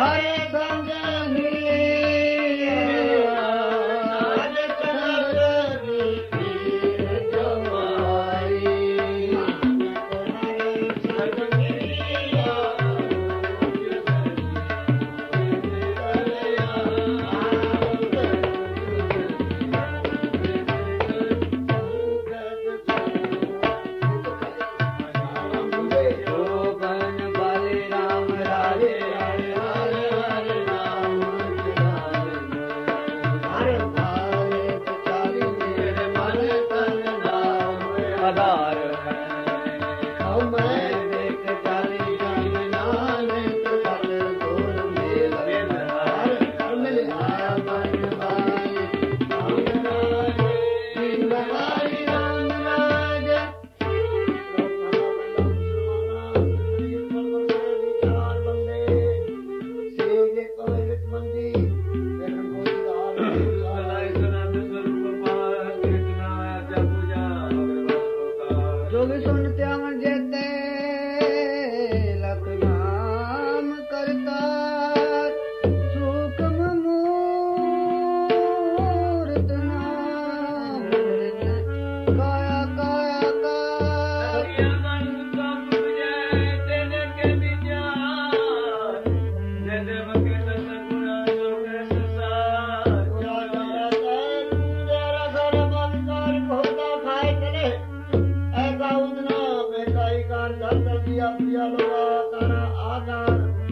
हरे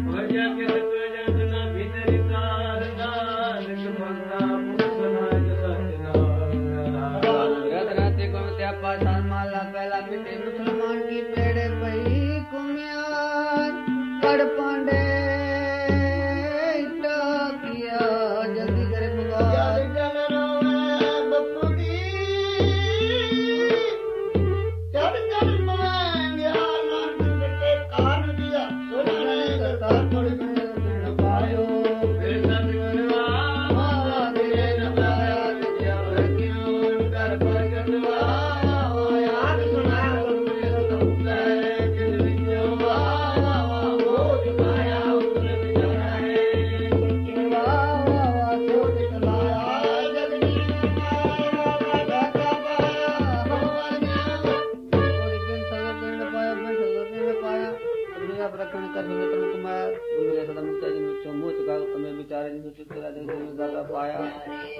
भईया Why?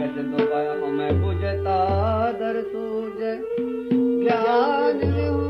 जगत दुबा हमें बुझता दर सूझ ज्ञान हूँ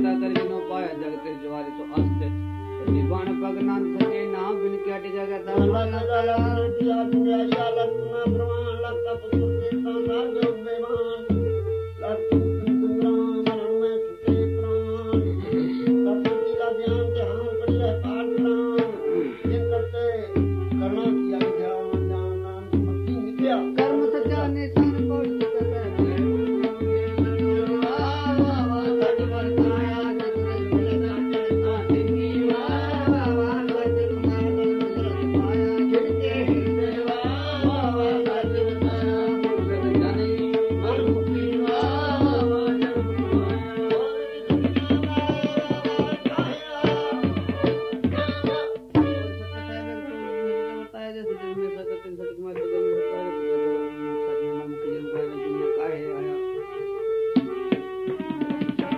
चिंता कर पाया जगत ज्वारी तो अस्त निबान भगनान सके ना बिन के हट जाएगा धर्म न दला तिला तुया शाला